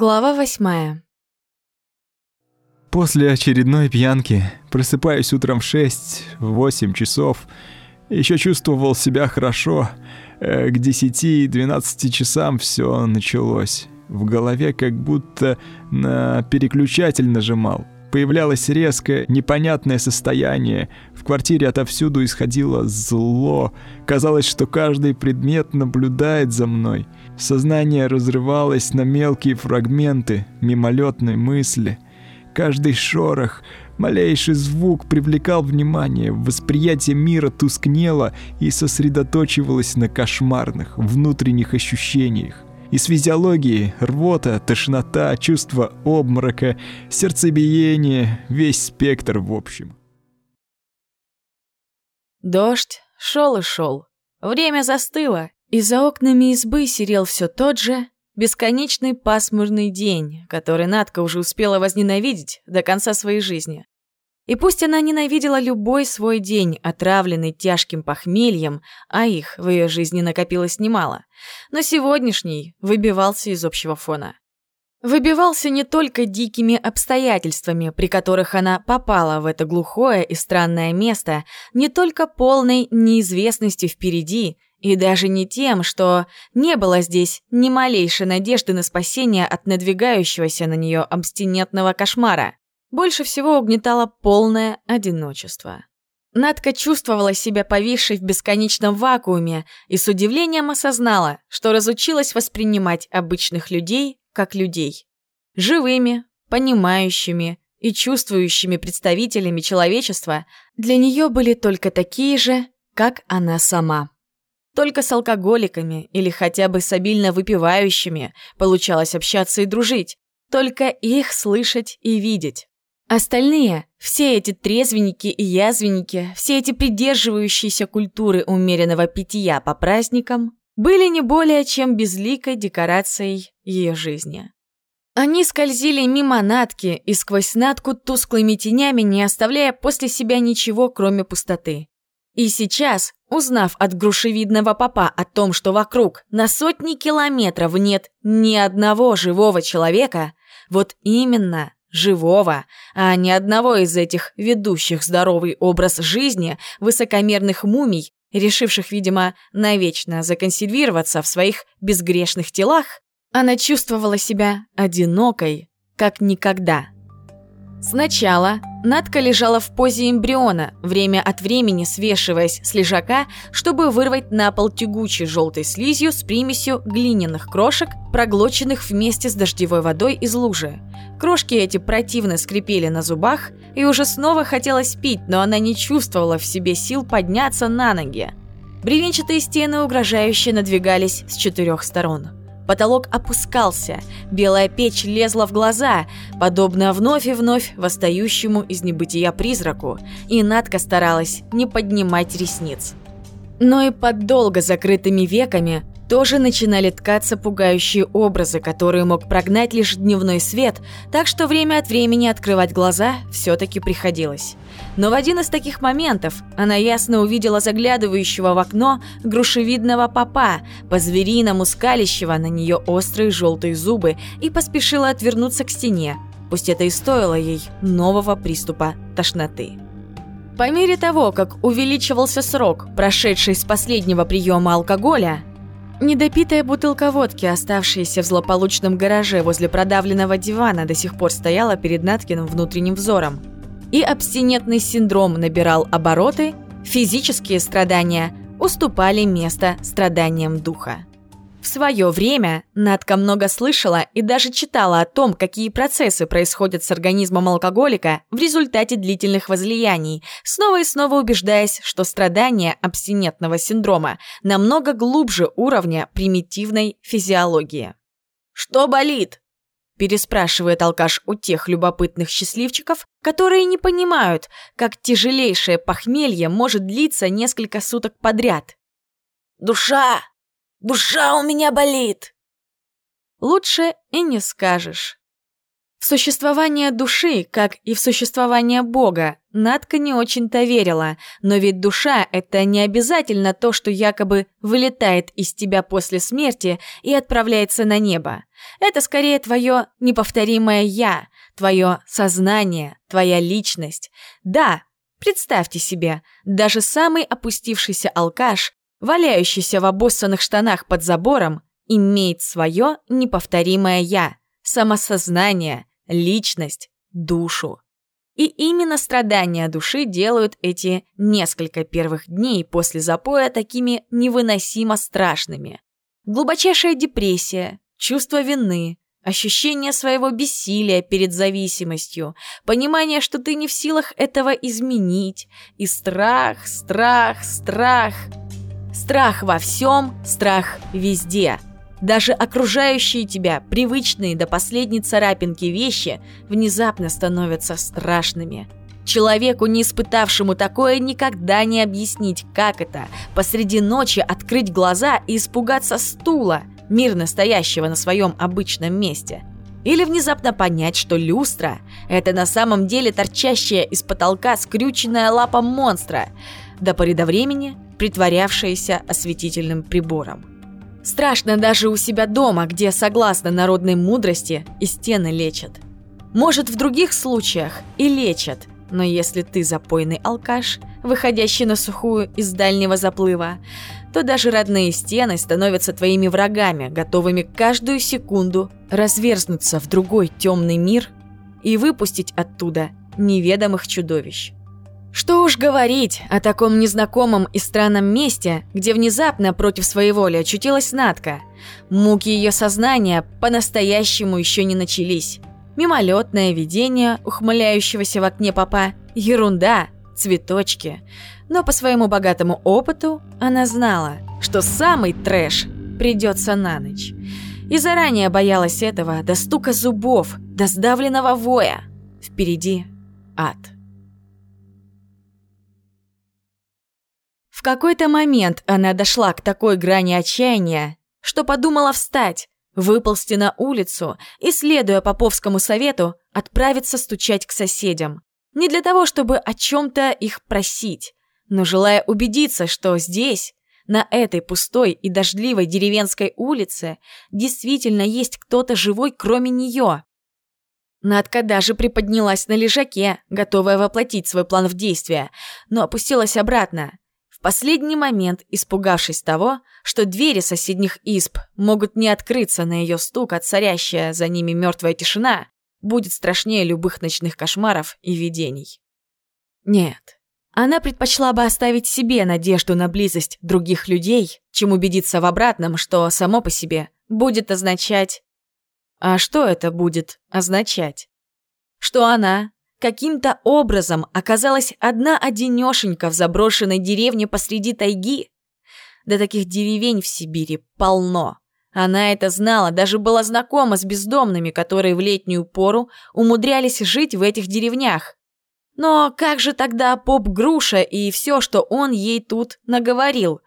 Глава восьмая. После очередной пьянки просыпаюсь утром в 6-8 часов. Еще чувствовал себя хорошо. Э, к 10-12 часам все началось. В голове как будто на переключатель нажимал. Появлялось резкое, непонятное состояние. В квартире отовсюду исходило зло. Казалось, что каждый предмет наблюдает за мной. Сознание разрывалось на мелкие фрагменты мимолетной мысли. Каждый шорох, малейший звук привлекал внимание, восприятие мира тускнело и сосредоточивалось на кошмарных внутренних ощущениях. Из физиологии рвота, тошнота, чувство обморока, сердцебиение, весь спектр в общем. Дождь шел и шел. Время застыло, и за окнами избы серел все тот же бесконечный пасмурный день, который Надка уже успела возненавидеть до конца своей жизни. И пусть она ненавидела любой свой день, отравленный тяжким похмельем, а их в ее жизни накопилось немало, но сегодняшний выбивался из общего фона. Выбивался не только дикими обстоятельствами, при которых она попала в это глухое и странное место, не только полной неизвестностью впереди, и даже не тем, что не было здесь ни малейшей надежды на спасение от надвигающегося на нее абстинентного кошмара. Больше всего угнетало полное одиночество. Надка чувствовала себя повисшей в бесконечном вакууме и с удивлением осознала, что разучилась воспринимать обычных людей как людей. Живыми, понимающими и чувствующими представителями человечества для нее были только такие же, как она сама. Только с алкоголиками или хотя бы с обильно выпивающими получалось общаться и дружить, только их слышать и видеть. Остальные, все эти трезвенники и язвенники, все эти придерживающиеся культуры умеренного питья по праздникам, были не более чем безликой декорацией ее жизни. Они скользили мимо Натки и сквозь Натку тусклыми тенями, не оставляя после себя ничего, кроме пустоты. И сейчас, узнав от грушевидного папа о том, что вокруг на сотни километров нет ни одного живого человека, вот именно живого, а не одного из этих ведущих здоровый образ жизни высокомерных мумий, решивших, видимо, навечно законсервироваться в своих безгрешных телах, она чувствовала себя одинокой, как никогда. Сначала Надка лежала в позе эмбриона, время от времени свешиваясь с лежака, чтобы вырвать на пол тягучей желтой слизью с примесью глиняных крошек, проглоченных вместе с дождевой водой из лужи. Крошки эти противно скрипели на зубах, и уже снова хотелось пить, но она не чувствовала в себе сил подняться на ноги. Бревенчатые стены угрожающе надвигались с четырех сторон. Потолок опускался, белая печь лезла в глаза, подобно вновь и вновь восстающему из небытия призраку, и Надка старалась не поднимать ресниц. Но и под долго закрытыми веками тоже начинали ткаться пугающие образы, которые мог прогнать лишь дневной свет, так что время от времени открывать глаза все-таки приходилось. Но в один из таких моментов она ясно увидела заглядывающего в окно грушевидного попа, по-звериному скалящего на нее острые желтые зубы, и поспешила отвернуться к стене, пусть это и стоило ей нового приступа тошноты. По мере того, как увеличивался срок, прошедший с последнего приема алкоголя, Недопитая бутылка водки, оставшаяся в злополучном гараже возле продавленного дивана, до сих пор стояла перед Наткиным внутренним взором. И абстинентный синдром набирал обороты, физические страдания уступали место страданиям духа. В свое время Надка много слышала и даже читала о том, какие процессы происходят с организмом алкоголика в результате длительных возлияний, снова и снова убеждаясь, что страдания абстинентного синдрома намного глубже уровня примитивной физиологии. «Что болит?» – переспрашивает алкаш у тех любопытных счастливчиков, которые не понимают, как тяжелейшее похмелье может длиться несколько суток подряд. «Душа!» Душа у меня болит!» Лучше и не скажешь. В существование души, как и в существование Бога, Надка не очень-то верила, но ведь душа — это не обязательно то, что якобы вылетает из тебя после смерти и отправляется на небо. Это скорее твое неповторимое «я», твое сознание, твоя личность. Да, представьте себе, даже самый опустившийся алкаш, валяющийся в обоссанных штанах под забором, имеет свое неповторимое «я», самосознание, личность, душу. И именно страдания души делают эти несколько первых дней после запоя такими невыносимо страшными. Глубочайшая депрессия, чувство вины, ощущение своего бессилия перед зависимостью, понимание, что ты не в силах этого изменить, и страх, страх, страх. Страх во всем, страх везде – даже окружающие тебя, привычные до последней царапинки вещи, внезапно становятся страшными. Человеку, не испытавшему такое, никогда не объяснить, как это – посреди ночи открыть глаза и испугаться стула, мирно стоящего на своем обычном месте. Или внезапно понять, что люстра – это на самом деле торчащая из потолка скрюченная лапа монстра, до поры до времени притворявшаяся осветительным прибором. Страшно даже у себя дома, где, согласно народной мудрости, и стены лечат. Может, в других случаях и лечат, но если ты запойный алкаш, выходящий на сухую из дальнего заплыва, то даже родные стены становятся твоими врагами, готовыми каждую секунду разверзнуться в другой темный мир и выпустить оттуда неведомых чудовищ. Что уж говорить о таком незнакомом и странном месте, где внезапно против своей воли очутилась Натка. Муки ее сознания по-настоящему еще не начались. Мимолетное видение ухмыляющегося в окне папа, ерунда, цветочки. Но по своему богатому опыту она знала, что самый трэш придется на ночь. И заранее боялась этого до стука зубов, до сдавленного воя. Впереди ад. В какой-то момент она дошла к такой грани отчаяния, что подумала встать, выползти на улицу и, следуя Поповскому совету, отправиться стучать к соседям. Не для того, чтобы о чем-то их просить, но желая убедиться, что здесь, на этой пустой и дождливой деревенской улице, действительно есть кто-то живой, кроме нее. Надка даже приподнялась на лежаке, готовая воплотить свой план в действие, но опустилась обратно. Последний момент, испугавшись того, что двери соседних исп могут не открыться на ее стук, а царящая за ними мертвая тишина будет страшнее любых ночных кошмаров и видений. Нет, она предпочла бы оставить себе надежду на близость других людей, чем убедиться в обратном, что само по себе будет означать... А что это будет означать? Что она каким-то образом оказалась одна-одинешенька в заброшенной деревне посреди тайги. Да таких деревень в Сибири полно. Она это знала, даже была знакома с бездомными, которые в летнюю пору умудрялись жить в этих деревнях. Но как же тогда поп Груша и все, что он ей тут наговорил?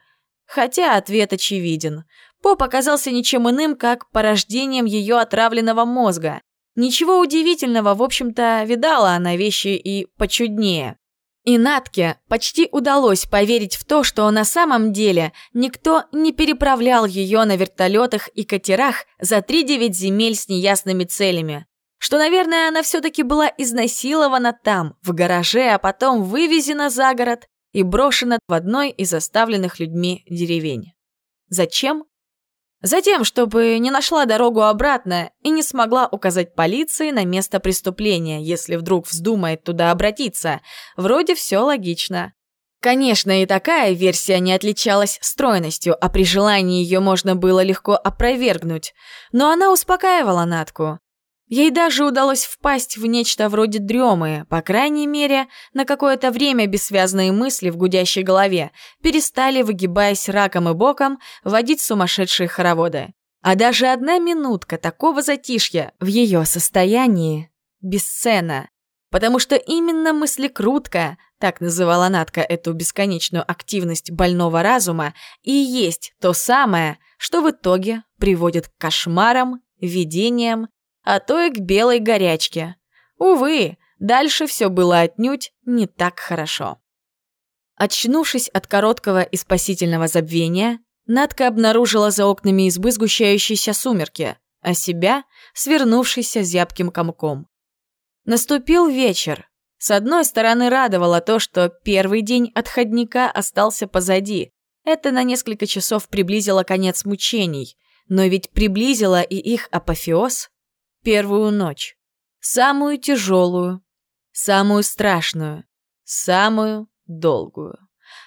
Хотя ответ очевиден. Поп оказался ничем иным, как порождением ее отравленного мозга. Ничего удивительного, в общем-то, видала она вещи и почуднее. И Натке почти удалось поверить в то, что на самом деле никто не переправлял ее на вертолетах и катерах за 3-9 земель с неясными целями. Что, наверное, она все-таки была изнасилована там, в гараже, а потом вывезена за город и брошена в одной из оставленных людьми деревень. Зачем? Затем, чтобы не нашла дорогу обратно и не смогла указать полиции на место преступления, если вдруг вздумает туда обратиться. Вроде все логично. Конечно, и такая версия не отличалась стройностью, а при желании ее можно было легко опровергнуть. Но она успокаивала Натку. Ей даже удалось впасть в нечто вроде дремы, по крайней мере, на какое-то время бессвязные мысли в гудящей голове перестали, выгибаясь раком и боком, водить сумасшедшие хороводы. А даже одна минутка такого затишья в ее состоянии бесценна, потому что именно мыслекрутка, так называла Натка эту бесконечную активность больного разума, и есть то самое, что в итоге приводит к кошмарам, видениям а то и к белой горячке. Увы, дальше все было отнюдь не так хорошо. Очнувшись от короткого и спасительного забвения, Надка обнаружила за окнами избы сгущающиеся сумерки, а себя свернувшийся зябким комком. Наступил вечер. С одной стороны радовало то, что первый день отходника остался позади. Это на несколько часов приблизило конец мучений, но ведь приблизило и их апофеоз — первую ночь. Самую тяжелую, самую страшную, самую долгую.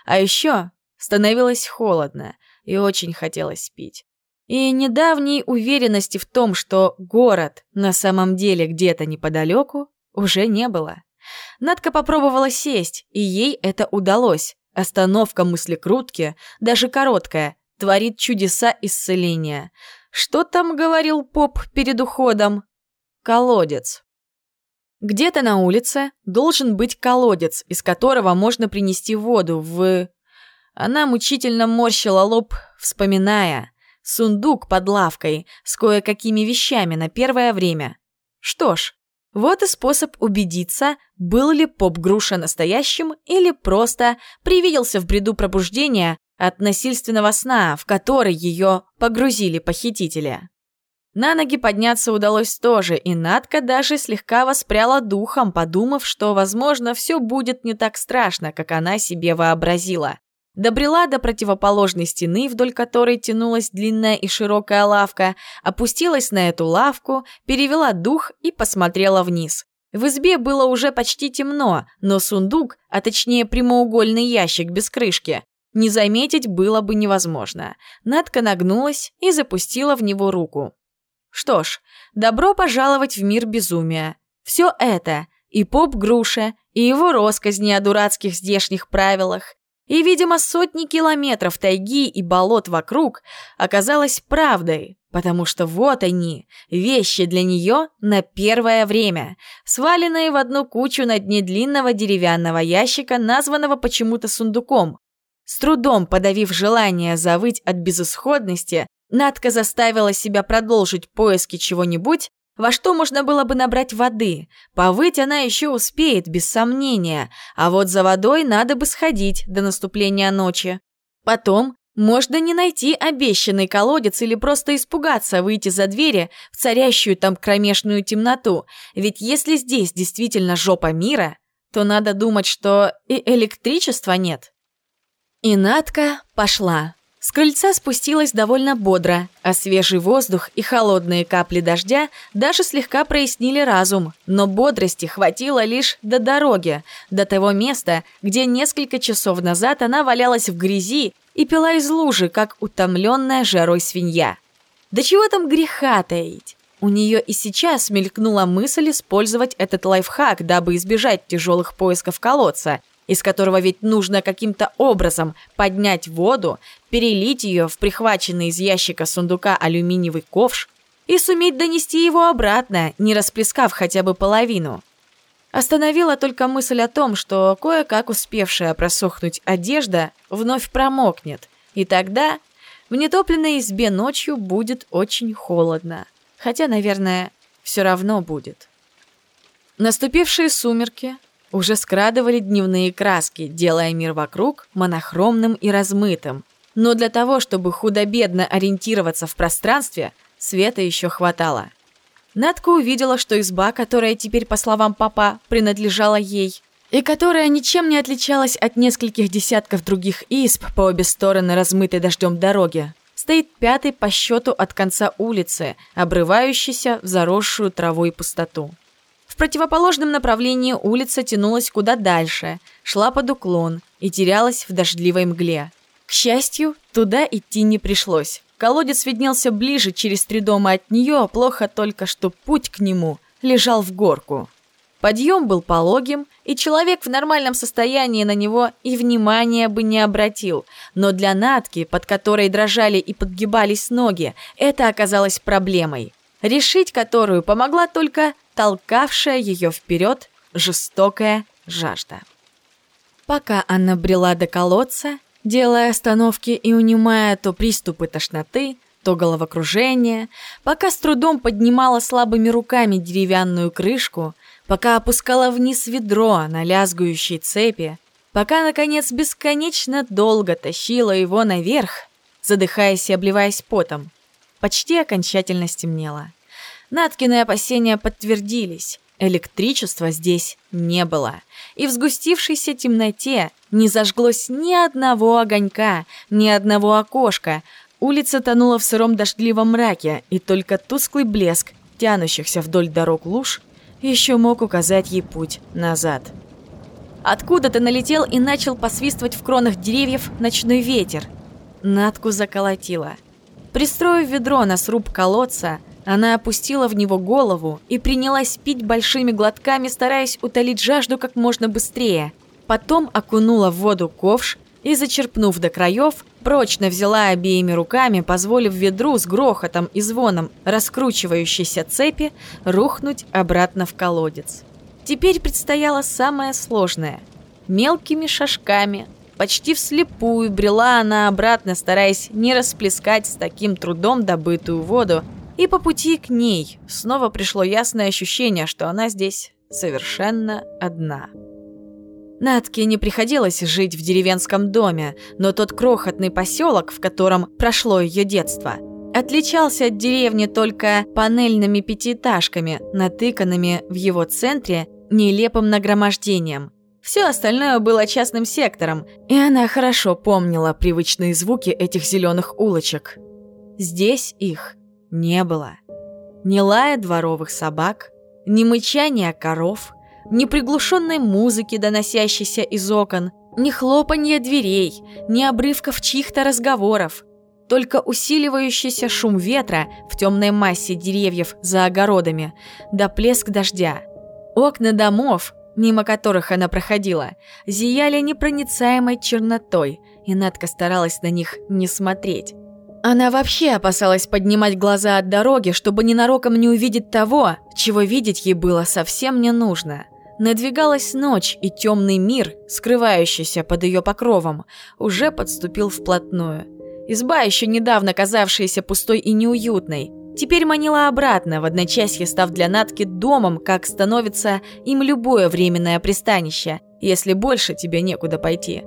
А еще становилось холодно, и очень хотелось пить. И недавней уверенности в том, что город на самом деле где-то неподалеку, уже не было. Надка попробовала сесть, и ей это удалось. Остановка мыслекрутки, даже короткая, творит чудеса исцеления. Что там говорил поп перед уходом? Колодец. Где-то на улице должен быть колодец, из которого можно принести воду в... Она мучительно морщила лоб, вспоминая. Сундук под лавкой с кое-какими вещами на первое время. Что ж, вот и способ убедиться, был ли поп-груша настоящим или просто привиделся в бреду пробуждения от насильственного сна, в который ее погрузили похитители. На ноги подняться удалось тоже, и Надка даже слегка воспряла духом, подумав, что, возможно, все будет не так страшно, как она себе вообразила. Добрела до противоположной стены, вдоль которой тянулась длинная и широкая лавка, опустилась на эту лавку, перевела дух и посмотрела вниз. В избе было уже почти темно, но сундук, а точнее прямоугольный ящик без крышки, не заметить было бы невозможно. Надка нагнулась и запустила в него руку. Что ж, добро пожаловать в мир безумия. Все это, и поп Груша, и его росказни о дурацких здешних правилах, и, видимо, сотни километров тайги и болот вокруг оказалось правдой, потому что вот они, вещи для нее на первое время, сваленные в одну кучу на дне длинного деревянного ящика, названного почему-то сундуком. С трудом подавив желание завыть от безысходности, Надка заставила себя продолжить поиски чего-нибудь, во что можно было бы набрать воды. Повыть она еще успеет, без сомнения, а вот за водой надо бы сходить до наступления ночи. Потом можно не найти обещанный колодец или просто испугаться выйти за двери в царящую там кромешную темноту, ведь если здесь действительно жопа мира, то надо думать, что и электричества нет. И Надка пошла. С крыльца спустилась довольно бодро, а свежий воздух и холодные капли дождя даже слегка прояснили разум, но бодрости хватило лишь до дороги, до того места, где несколько часов назад она валялась в грязи и пила из лужи, как утомленная жарой свинья. Да чего там греха таить? У нее и сейчас мелькнула мысль использовать этот лайфхак, дабы избежать тяжелых поисков колодца – из которого ведь нужно каким-то образом поднять воду, перелить ее в прихваченный из ящика сундука алюминиевый ковш и суметь донести его обратно, не расплескав хотя бы половину. Остановила только мысль о том, что кое-как успевшая просохнуть одежда вновь промокнет, и тогда в нетопленной избе ночью будет очень холодно. Хотя, наверное, все равно будет. Наступившие сумерки уже скрадывали дневные краски, делая мир вокруг монохромным и размытым. Но для того, чтобы худо-бедно ориентироваться в пространстве, света еще хватало. Надка увидела, что изба, которая теперь, по словам папа, принадлежала ей, и которая ничем не отличалась от нескольких десятков других изб по обе стороны размытой дождем дороги, стоит пятый по счету от конца улицы, обрывающейся в заросшую травой пустоту. В противоположном направлении улица тянулась куда дальше, шла под уклон и терялась в дождливой мгле. К счастью, туда идти не пришлось. Колодец виднелся ближе через три дома от нее, плохо только, что путь к нему лежал в горку. Подъем был пологим, и человек в нормальном состоянии на него и внимания бы не обратил. Но для Натки, под которой дрожали и подгибались ноги, это оказалось проблемой решить которую помогла только толкавшая ее вперед жестокая жажда. Пока она брела до колодца, делая остановки и унимая то приступы тошноты, то головокружение, пока с трудом поднимала слабыми руками деревянную крышку, пока опускала вниз ведро на лязгающей цепи, пока, наконец, бесконечно долго тащила его наверх, задыхаясь и обливаясь потом. Почти окончательно стемнело. Наткины опасения подтвердились. Электричества здесь не было, и в сгустившейся темноте не зажглось ни одного огонька, ни одного окошка. Улица тонула в сыром дождливом мраке, и только тусклый блеск тянущихся вдоль дорог луж еще мог указать ей путь назад. Откуда-то налетел и начал посвистывать в кронах деревьев ночной ветер. Натку заколотила. Пристроив ведро на сруб колодца, она опустила в него голову и принялась пить большими глотками, стараясь утолить жажду как можно быстрее. Потом окунула в воду ковш и, зачерпнув до краев, прочно взяла обеими руками, позволив ведру с грохотом и звоном раскручивающейся цепи рухнуть обратно в колодец. Теперь предстояло самое сложное. Мелкими шажками, почти вслепую брела она обратно, стараясь не расплескать с таким трудом добытую воду, и по пути к ней снова пришло ясное ощущение, что она здесь совершенно одна. Натке не приходилось жить в деревенском доме, но тот крохотный поселок, в котором прошло ее детство, отличался от деревни только панельными пятиэтажками, натыканными в его центре нелепым нагромождением. Все остальное было частным сектором, и она хорошо помнила привычные звуки этих зеленых улочек. Здесь их не было. Ни лая дворовых собак, ни мычания коров, ни приглушенной музыки, доносящейся из окон, ни хлопанья дверей, ни обрывков чьих-то разговоров. Только усиливающийся шум ветра в темной массе деревьев за огородами, да плеск дождя. Окна домов, мимо которых она проходила, зияли непроницаемой чернотой, и Надка старалась на них не смотреть. Она вообще опасалась поднимать глаза от дороги, чтобы ненароком не увидеть того, чего видеть ей было совсем не нужно. Надвигалась ночь, и темный мир, скрывающийся под ее покровом, уже подступил вплотную. Изба, еще недавно казавшаяся пустой и неуютной, теперь манила обратно, в одночасье став для Натки домом, как становится им любое временное пристанище, если больше тебе некуда пойти.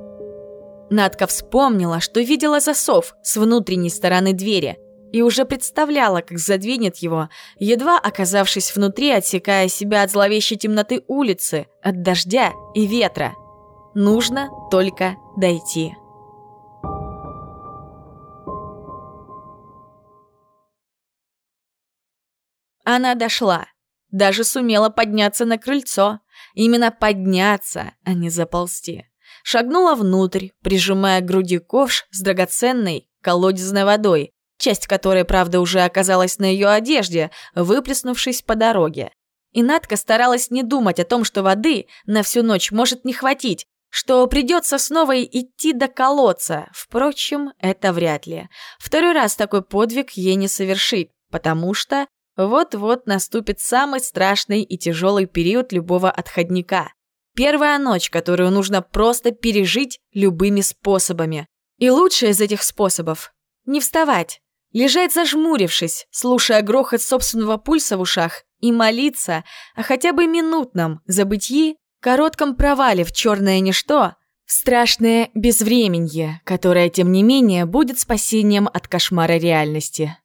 Надка вспомнила, что видела засов с внутренней стороны двери и уже представляла, как задвинет его, едва оказавшись внутри, отсекая себя от зловещей темноты улицы, от дождя и ветра. Нужно только дойти. Она дошла. Даже сумела подняться на крыльцо. Именно подняться, а не заползти шагнула внутрь, прижимая к груди ковш с драгоценной колодезной водой, часть которой, правда, уже оказалась на ее одежде, выплеснувшись по дороге. И Надка старалась не думать о том, что воды на всю ночь может не хватить, что придется снова идти до колодца. Впрочем, это вряд ли. Второй раз такой подвиг ей не совершить, потому что вот-вот наступит самый страшный и тяжелый период любого отходника. Первая ночь, которую нужно просто пережить любыми способами. И лучший из этих способов – не вставать, лежать зажмурившись, слушая грохот собственного пульса в ушах и молиться о хотя бы минутном забытии, коротком провале в черное ничто, в страшное безвременье, которое, тем не менее, будет спасением от кошмара реальности.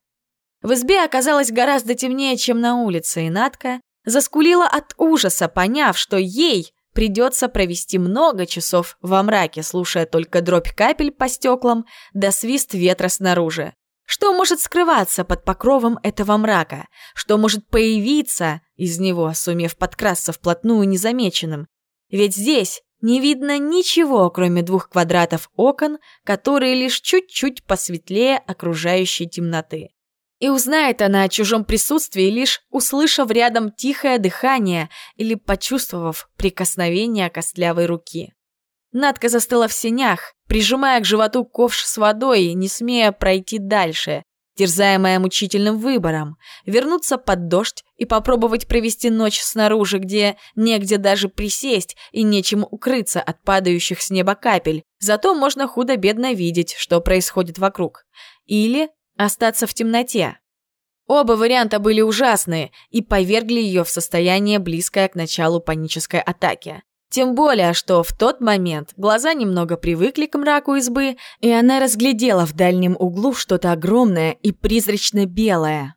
В избе оказалось гораздо темнее, чем на улице, и Надка заскулила от ужаса, поняв, что ей Придется провести много часов во мраке, слушая только дробь капель по стеклам да свист ветра снаружи. Что может скрываться под покровом этого мрака? Что может появиться из него, сумев подкрасться вплотную незамеченным? Ведь здесь не видно ничего, кроме двух квадратов окон, которые лишь чуть-чуть посветлее окружающей темноты. И узнает она о чужом присутствии, лишь услышав рядом тихое дыхание или почувствовав прикосновение костлявой руки. Надка застыла в сенях, прижимая к животу ковш с водой, не смея пройти дальше, терзаемая мучительным выбором, вернуться под дождь и попробовать провести ночь снаружи, где негде даже присесть и нечем укрыться от падающих с неба капель, зато можно худо-бедно видеть, что происходит вокруг. Или остаться в темноте. Оба варианта были ужасные и повергли ее в состояние, близкое к началу панической атаки. Тем более, что в тот момент глаза немного привыкли к мраку избы, и она разглядела в дальнем углу что-то огромное и призрачно-белое.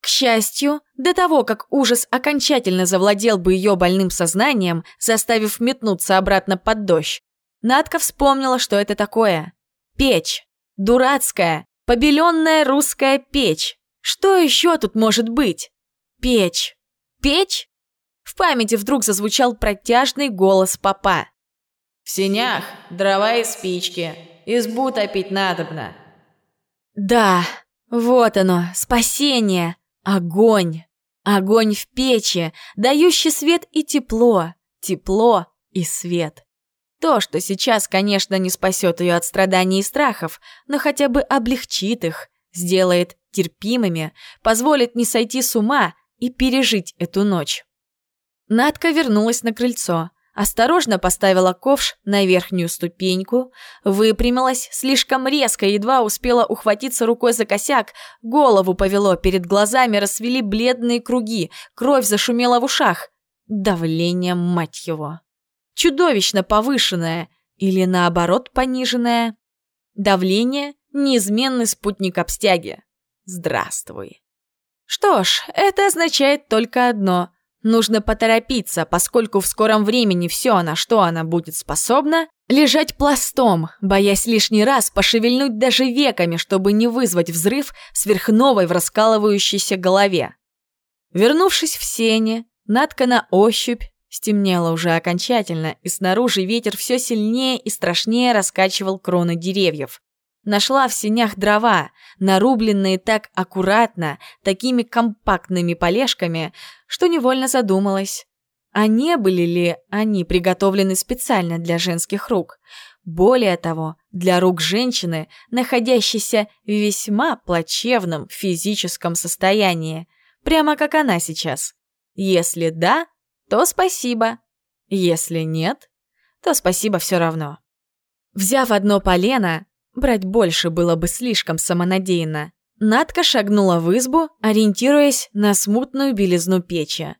К счастью, до того, как ужас окончательно завладел бы ее больным сознанием, заставив метнуться обратно под дождь, Надка вспомнила, что это такое. Печь. Дурацкая, побеленная русская печь. Что еще тут может быть? Печь. Печь? В памяти вдруг зазвучал протяжный голос папа. «В сенях дрова и спички. Избу топить надобно». Да, вот оно, спасение. Огонь. Огонь в печи, дающий свет и тепло. Тепло и свет. То, что сейчас, конечно, не спасет ее от страданий и страхов, но хотя бы облегчит их, сделает терпимыми, позволит не сойти с ума и пережить эту ночь. Надка вернулась на крыльцо, осторожно поставила ковш на верхнюю ступеньку, выпрямилась слишком резко, едва успела ухватиться рукой за косяк, голову повело, перед глазами расцвели бледные круги, кровь зашумела в ушах. Давление, мать его чудовищно повышенное или наоборот пониженное. Давление – неизменный спутник обстяги. Здравствуй. Что ж, это означает только одно. Нужно поторопиться, поскольку в скором времени все, на что она будет способна, лежать пластом, боясь лишний раз пошевельнуть даже веками, чтобы не вызвать взрыв сверхновой в раскалывающейся голове. Вернувшись в сене, Надка на ощупь Стемнело уже окончательно, и снаружи ветер все сильнее и страшнее раскачивал кроны деревьев. Нашла в сенях дрова, нарубленные так аккуратно, такими компактными полежками, что невольно задумалась. А не были ли они приготовлены специально для женских рук? Более того, для рук женщины, находящейся в весьма плачевном физическом состоянии, прямо как она сейчас. Если да, то спасибо. Если нет, то спасибо все равно. Взяв одно полено, брать больше было бы слишком самонадеянно, Надка шагнула в избу, ориентируясь на смутную белизну печи.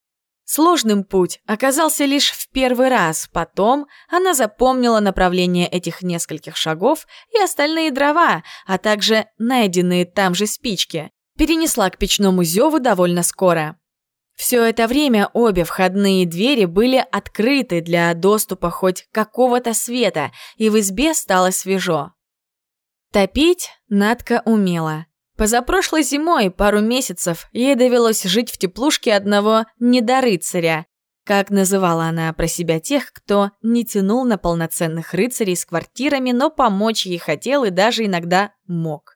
Сложным путь оказался лишь в первый раз, потом она запомнила направление этих нескольких шагов и остальные дрова, а также найденные там же спички. Перенесла к печному зеву довольно скоро. Все это время обе входные двери были открыты для доступа хоть какого-то света, и в избе стало свежо. Топить Надка умела. Позапрошлой зимой пару месяцев ей довелось жить в теплушке одного недорыцаря, как называла она про себя тех, кто не тянул на полноценных рыцарей с квартирами, но помочь ей хотел и даже иногда мог.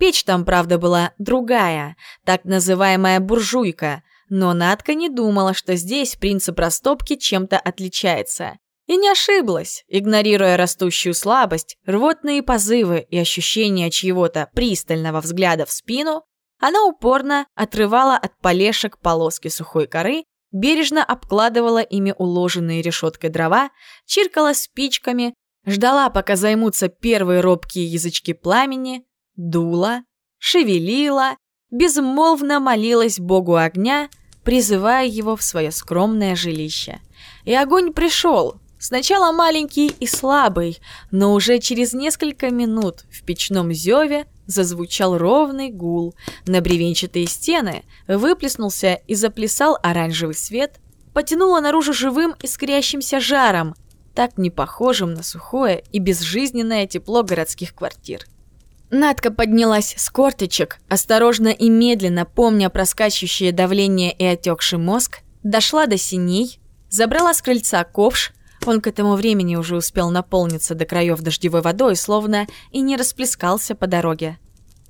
Печь там, правда, была другая, так называемая буржуйка – но Надка не думала, что здесь принцип растопки чем-то отличается. И не ошиблась, игнорируя растущую слабость, рвотные позывы и ощущение чьего-то пристального взгляда в спину, она упорно отрывала от полешек полоски сухой коры, бережно обкладывала ими уложенные решеткой дрова, чиркала спичками, ждала, пока займутся первые робкие язычки пламени, дула, шевелила безмолвно молилась богу огня, призывая его в свое скромное жилище. И огонь пришел, сначала маленький и слабый, но уже через несколько минут в печном зеве зазвучал ровный гул, на бревенчатые стены выплеснулся и заплясал оранжевый свет, потянуло наружу живым искрящимся жаром, так не похожим на сухое и безжизненное тепло городских квартир. Надка поднялась с корточек, осторожно и медленно, помня про скачущее давление и отекший мозг, дошла до синей, забрала с крыльца ковш, он к этому времени уже успел наполниться до краев дождевой водой, словно и не расплескался по дороге.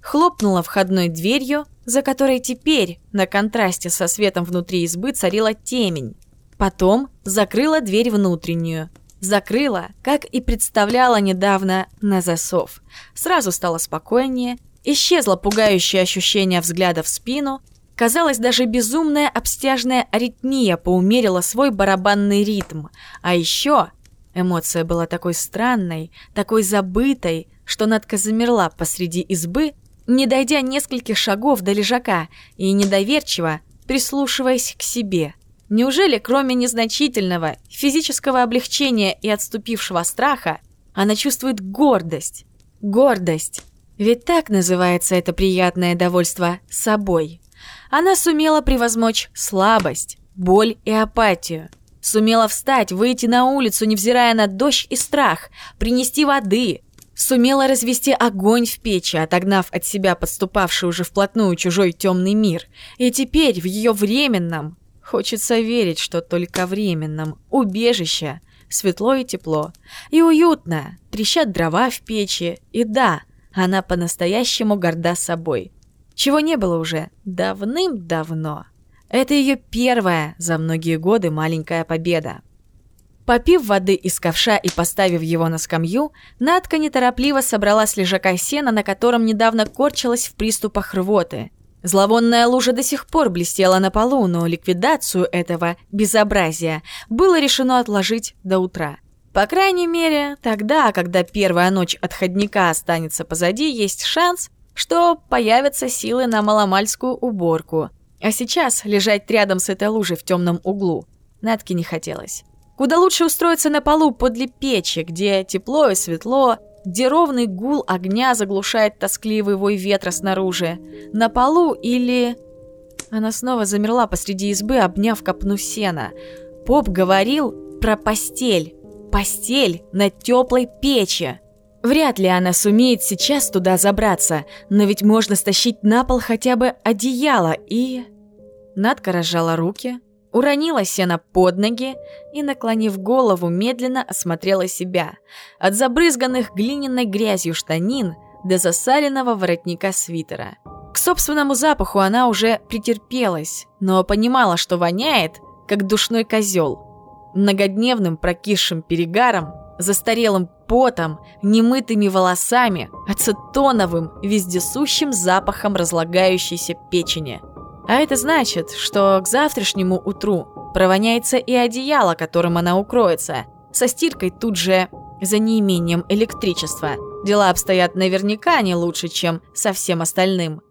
Хлопнула входной дверью, за которой теперь, на контрасте со светом внутри избы, царила темень. Потом закрыла дверь внутреннюю, Закрыла, как и представляла недавно, на засов. Сразу стало спокойнее, исчезло пугающее ощущение взгляда в спину, Казалось, даже безумная обстяжная аритмия поумерила свой барабанный ритм. А еще эмоция была такой странной, такой забытой, что Надка замерла посреди избы, не дойдя нескольких шагов до лежака и недоверчиво прислушиваясь к себе. Неужели, кроме незначительного физического облегчения и отступившего страха, она чувствует гордость? Гордость. Ведь так называется это приятное довольство собой. Она сумела превозмочь слабость, боль и апатию. Сумела встать, выйти на улицу, невзирая на дождь и страх, принести воды. Сумела развести огонь в печи, отогнав от себя подступавший уже вплотную чужой темный мир. И теперь в ее временном, хочется верить, что только временном, убежище светло и тепло. И уютно, трещат дрова в печи. И да, она по-настоящему горда собой. Чего не было уже давным-давно. Это ее первая за многие годы маленькая победа. Попив воды из ковша и поставив его на скамью, Надка неторопливо собрала с лежака сена, на котором недавно корчилась в приступах рвоты. Зловонная лужа до сих пор блестела на полу, но ликвидацию этого безобразия было решено отложить до утра. По крайней мере, тогда, когда первая ночь отходника останется позади, есть шанс, что появятся силы на маломальскую уборку – а сейчас лежать рядом с этой лужей в темном углу Натке не хотелось. Куда лучше устроиться на полу подле печи, где тепло и светло, где ровный гул огня заглушает тоскливый вой ветра снаружи. На полу или... Она снова замерла посреди избы, обняв копну сена. Поп говорил про постель. Постель на теплой печи. Вряд ли она сумеет сейчас туда забраться, но ведь можно стащить на пол хотя бы одеяло и... Надка разжала руки, уронила сено под ноги и, наклонив голову, медленно осмотрела себя. От забрызганных глиняной грязью штанин до засаленного воротника свитера. К собственному запаху она уже претерпелась, но понимала, что воняет, как душной козел. Многодневным прокисшим перегаром, застарелым потом, немытыми волосами, ацетоновым, вездесущим запахом разлагающейся печени – а это значит, что к завтрашнему утру провоняется и одеяло, которым она укроется, со стиркой тут же за неимением электричества. Дела обстоят наверняка не лучше, чем со всем остальным.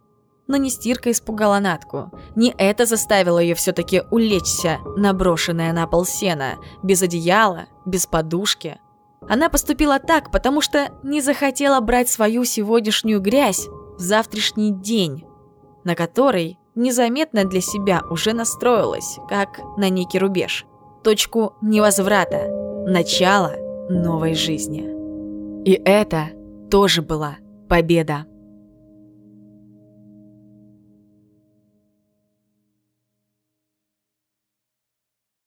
Но не стирка испугала Натку. Не это заставило ее все-таки улечься, наброшенная на пол сена, без одеяла, без подушки. Она поступила так, потому что не захотела брать свою сегодняшнюю грязь в завтрашний день, на который незаметно для себя уже настроилась, как на некий рубеж, точку невозврата, начало новой жизни. И это тоже была победа.